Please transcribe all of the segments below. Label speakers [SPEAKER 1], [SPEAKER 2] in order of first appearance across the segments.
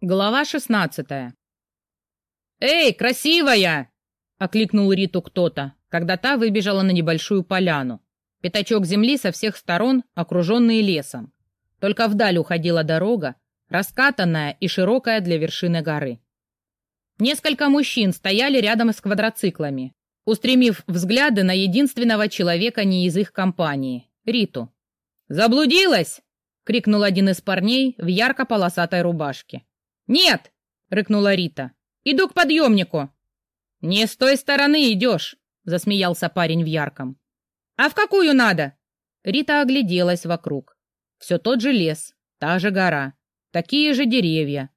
[SPEAKER 1] Глава шестнадцатая. «Эй, красивая!» — окликнул Риту кто-то, когда та выбежала на небольшую поляну. Пятачок земли со всех сторон, окруженный лесом. Только вдаль уходила дорога, раскатанная и широкая для вершины горы. Несколько мужчин стояли рядом с квадроциклами, устремив взгляды на единственного человека не из их компании — Риту. «Заблудилась!» — крикнул один из парней в ярко-полосатой рубашке. «Нет!» — рыкнула Рита. «Иду к подъемнику!» «Не с той стороны идешь!» — засмеялся парень в ярком. «А в какую надо?» Рита огляделась вокруг. Все тот же лес, та же гора, такие же деревья.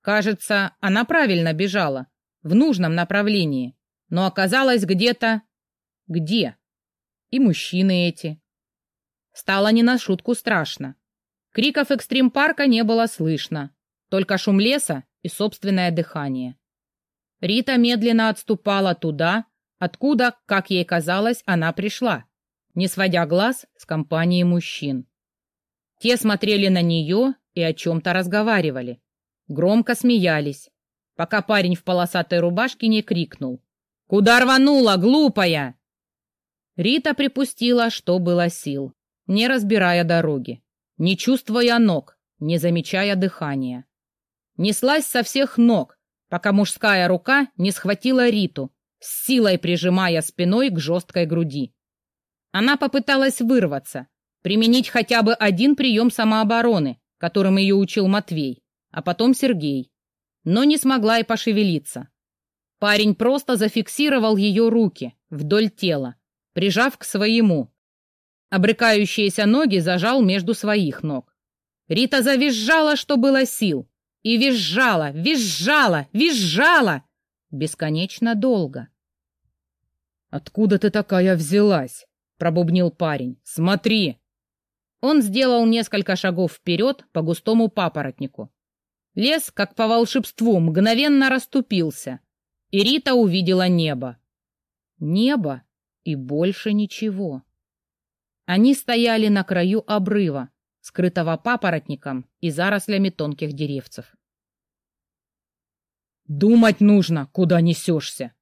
[SPEAKER 1] Кажется, она правильно бежала, в нужном направлении, но оказалась где-то... Где? И мужчины эти. Стало не на шутку страшно. Криков экстрим-парка не было слышно, только шум леса и собственное дыхание. Рита медленно отступала туда, откуда, как ей казалось, она пришла, не сводя глаз с компании мужчин. Те смотрели на нее и о чем-то разговаривали. Громко смеялись, пока парень в полосатой рубашке не крикнул. «Куда рванула, глупая?» Рита припустила, что было сил, не разбирая дороги, не чувствуя ног, не замечая дыхания неслась со всех ног, пока мужская рука не схватила Риту, с силой прижимая спиной к жесткой груди. Она попыталась вырваться, применить хотя бы один прием самообороны, которым ее учил Матвей, а потом Сергей, но не смогла и пошевелиться. Парень просто зафиксировал ее руки вдоль тела, прижав к своему. Обрыкающиеся ноги зажал между своих ног. Рита завизжала, что было сил, и визжала, визжала, визжала. Бесконечно долго. «Откуда ты такая взялась?» — пробубнил парень. «Смотри!» Он сделал несколько шагов вперед по густому папоротнику. Лес, как по волшебству, мгновенно расступился, и Рита увидела небо. Небо и больше ничего. Они стояли на краю обрыва, скрытого папоротником и зарослями тонких деревцев. «Думать нужно, куда несешься!»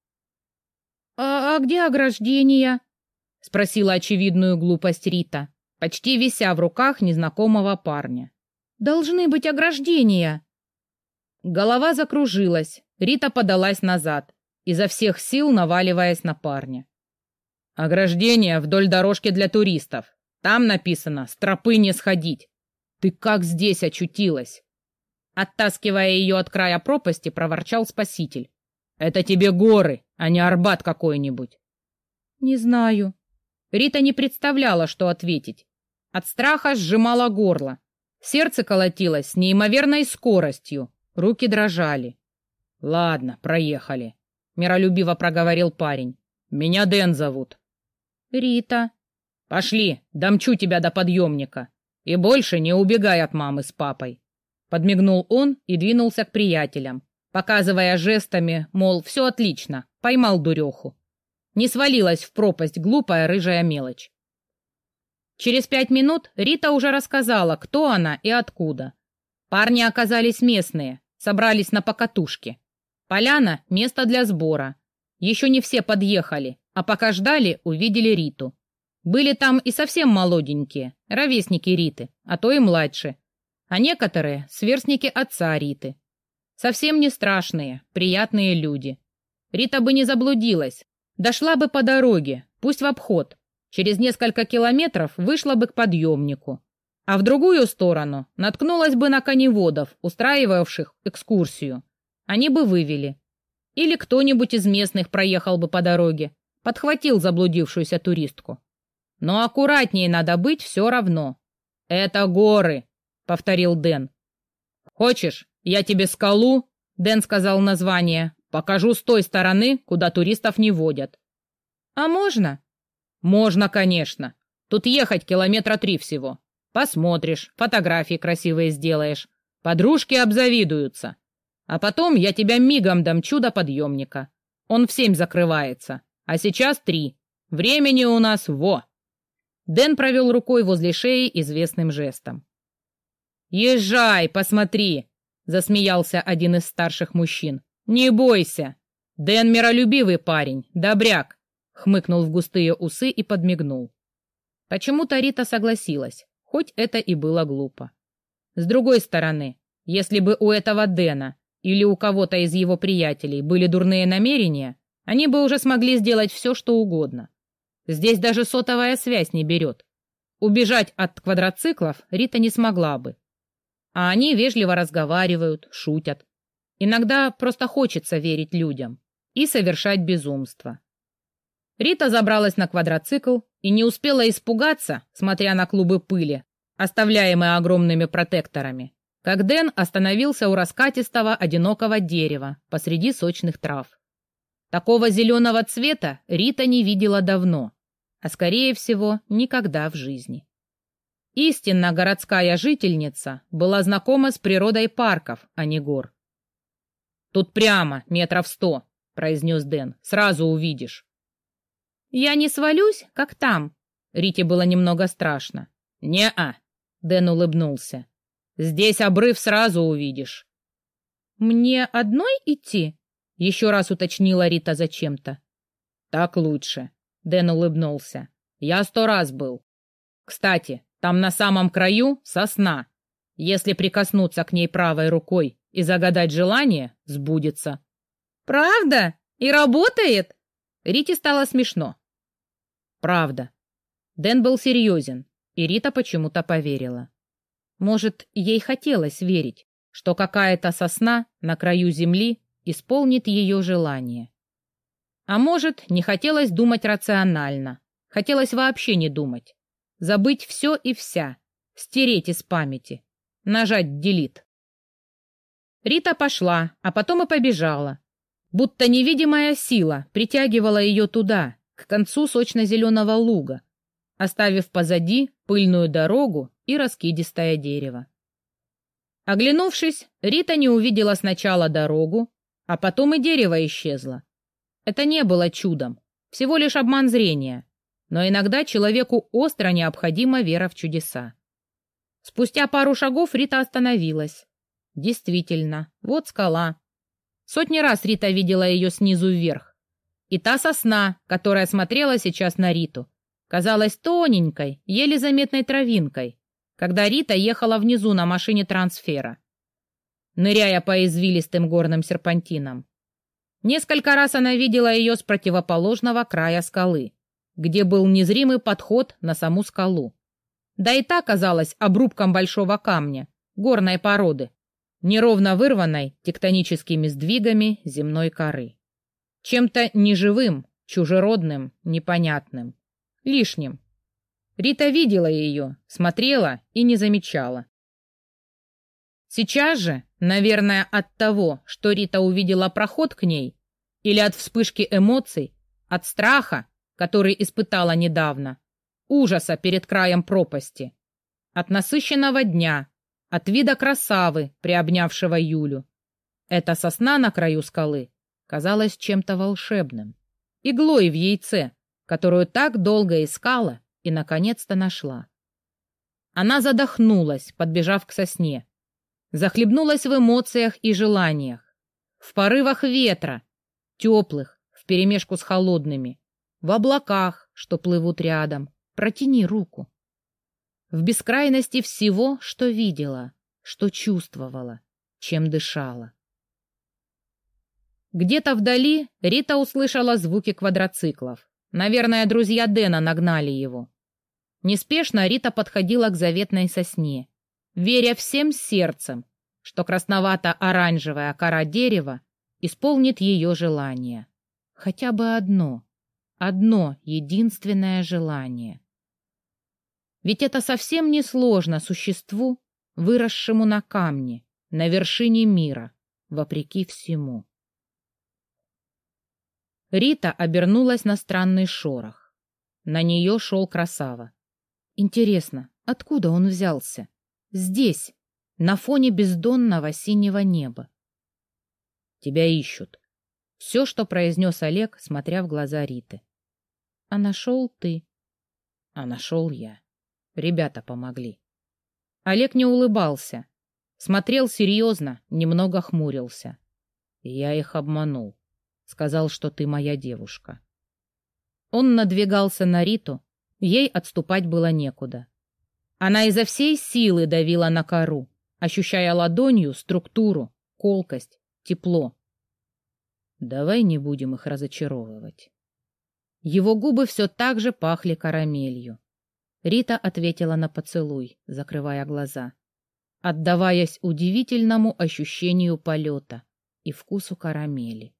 [SPEAKER 1] «А, «А где ограждение?» — спросила очевидную глупость Рита, почти вися в руках незнакомого парня. «Должны быть ограждения!» Голова закружилась, Рита подалась назад, изо всех сил наваливаясь на парня. «Ограждение вдоль дорожки для туристов. Там написано «С тропы не сходить». Ты как здесь очутилась?» Оттаскивая ее от края пропасти, проворчал спаситель. «Это тебе горы, а не Арбат какой-нибудь». «Не знаю». Рита не представляла, что ответить. От страха сжимала горло. Сердце колотилось с неимоверной скоростью, руки дрожали. «Ладно, проехали», — миролюбиво проговорил парень. «Меня Дэн зовут». «Рита», Пошли, домчу тебя до подъемника. И больше не убегай от мамы с папой. Подмигнул он и двинулся к приятелям, показывая жестами, мол, все отлично, поймал дуреху. Не свалилась в пропасть глупая рыжая мелочь. Через пять минут Рита уже рассказала, кто она и откуда. Парни оказались местные, собрались на покатушке. Поляна — место для сбора. Еще не все подъехали, а пока ждали, увидели Риту. Были там и совсем молоденькие, ровесники Риты, а то и младше. А некоторые — сверстники отца Риты. Совсем не страшные, приятные люди. Рита бы не заблудилась, дошла бы по дороге, пусть в обход. Через несколько километров вышла бы к подъемнику. А в другую сторону наткнулась бы на коневодов, устраивавших экскурсию. Они бы вывели. Или кто-нибудь из местных проехал бы по дороге, подхватил заблудившуюся туристку. Но аккуратнее надо быть все равно. Это горы, повторил Дэн. Хочешь, я тебе скалу? Дэн сказал название. Покажу с той стороны, куда туристов не водят. А можно? Можно, конечно. Тут ехать километра три всего. Посмотришь, фотографии красивые сделаешь. Подружки обзавидуются. А потом я тебя мигом дам чудо подъемника. Он в семь закрывается, а сейчас три. Времени у нас во. Дэн провел рукой возле шеи известным жестом. «Езжай, посмотри!» — засмеялся один из старших мужчин. «Не бойся! Дэн миролюбивый парень, добряк!» хмыкнул в густые усы и подмигнул. Почему-то Рита согласилась, хоть это и было глупо. С другой стороны, если бы у этого Дэна или у кого-то из его приятелей были дурные намерения, они бы уже смогли сделать все, что угодно. Здесь даже сотовая связь не берет. Убежать от квадроциклов Рита не смогла бы. А они вежливо разговаривают, шутят. Иногда просто хочется верить людям и совершать безумство. Рита забралась на квадроцикл и не успела испугаться, смотря на клубы пыли, оставляемые огромными протекторами, как Дэн остановился у раскатистого одинокого дерева посреди сочных трав. Такого зеленого цвета Рита не видела давно, а, скорее всего, никогда в жизни. Истинно городская жительница была знакома с природой парков, а не гор. «Тут прямо, метров сто», — произнес Дэн, — «сразу увидишь». «Я не свалюсь, как там?» Рите было немного страшно. «Не-а», — Дэн улыбнулся. «Здесь обрыв сразу увидишь». «Мне одной идти?» — еще раз уточнила Рита зачем-то. «Так лучше», — Дэн улыбнулся. «Я сто раз был. Кстати, там на самом краю сосна. Если прикоснуться к ней правой рукой и загадать желание, сбудется».
[SPEAKER 2] «Правда? И работает?»
[SPEAKER 1] Рите стало смешно. «Правда». Дэн был серьезен, и Рита почему-то поверила. Может, ей хотелось верить, что какая-то сосна на краю земли исполнит ее желание. А может, не хотелось думать рационально, хотелось вообще не думать, забыть все и вся, стереть из памяти, нажать «делит». Рита пошла, а потом и побежала, будто невидимая сила притягивала ее туда, к концу сочно-зеленого луга, оставив позади пыльную дорогу и раскидистое дерево. Оглянувшись, Рита не увидела сначала дорогу, а потом и дерево исчезло. Это не было чудом, всего лишь обман зрения, но иногда человеку остро необходима вера в чудеса. Спустя пару шагов Рита остановилась. Действительно, вот скала. Сотни раз Рита видела ее снизу вверх. И та сосна, которая смотрела сейчас на Риту, казалась тоненькой, еле заметной травинкой, когда Рита ехала внизу на машине трансфера, ныряя по извилистым горным серпантинам. Несколько раз она видела ее с противоположного края скалы, где был незримый подход на саму скалу. Да и та казалась обрубком большого камня, горной породы, неровно вырванной тектоническими сдвигами земной коры. Чем-то неживым, чужеродным, непонятным лишним. Рита видела ее, смотрела и не замечала. Сейчас же, наверное, от того, что Рита увидела проход к ней, или от вспышки эмоций, от страха, который испытала недавно, ужаса перед краем пропасти, от насыщенного дня, от вида красавы, приобнявшего Юлю. Эта сосна на краю скалы казалась чем-то волшебным, иглой в яйце, которую так долго искала и, наконец-то, нашла. Она задохнулась, подбежав к сосне. Захлебнулась в эмоциях и желаниях. В порывах ветра, теплых, вперемешку с холодными. В облаках, что плывут рядом. Протяни руку. В бескрайности всего, что видела, что чувствовала, чем дышала. Где-то вдали Рита услышала звуки квадроциклов. Наверное, друзья Дэна нагнали его. Неспешно Рита подходила к заветной сосне, веря всем сердцем, что красновато-оранжевая кора дерева исполнит ее желание. Хотя бы одно, одно единственное желание. Ведь это совсем не сложно существу, выросшему на камне, на вершине мира, вопреки всему. Рита обернулась на странный шорох. На нее шел красава. Интересно, откуда он взялся? Здесь, на фоне бездонного синего неба. Тебя ищут. Все, что произнес Олег, смотря в глаза Риты. А нашел ты. А нашел я. Ребята помогли. Олег не улыбался. Смотрел серьезно, немного хмурился. Я их обманул. Сказал, что ты моя девушка. Он надвигался на Риту, ей отступать было некуда. Она изо всей силы давила на кору, ощущая ладонью структуру, колкость, тепло. Давай не будем их разочаровывать. Его губы все так же пахли карамелью. Рита ответила на поцелуй, закрывая глаза, отдаваясь удивительному ощущению полета и вкусу карамели.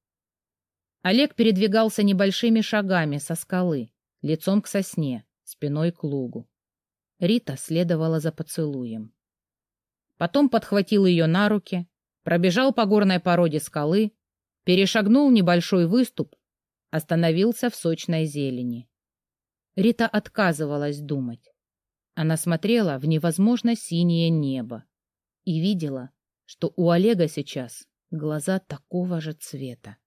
[SPEAKER 1] Олег передвигался небольшими шагами со скалы, лицом к сосне, спиной к лугу. Рита следовала за поцелуем. Потом подхватил ее на руки, пробежал по горной породе скалы, перешагнул небольшой выступ, остановился в сочной зелени. Рита отказывалась думать. Она смотрела в невозможно синее небо и видела, что у Олега сейчас глаза такого же цвета.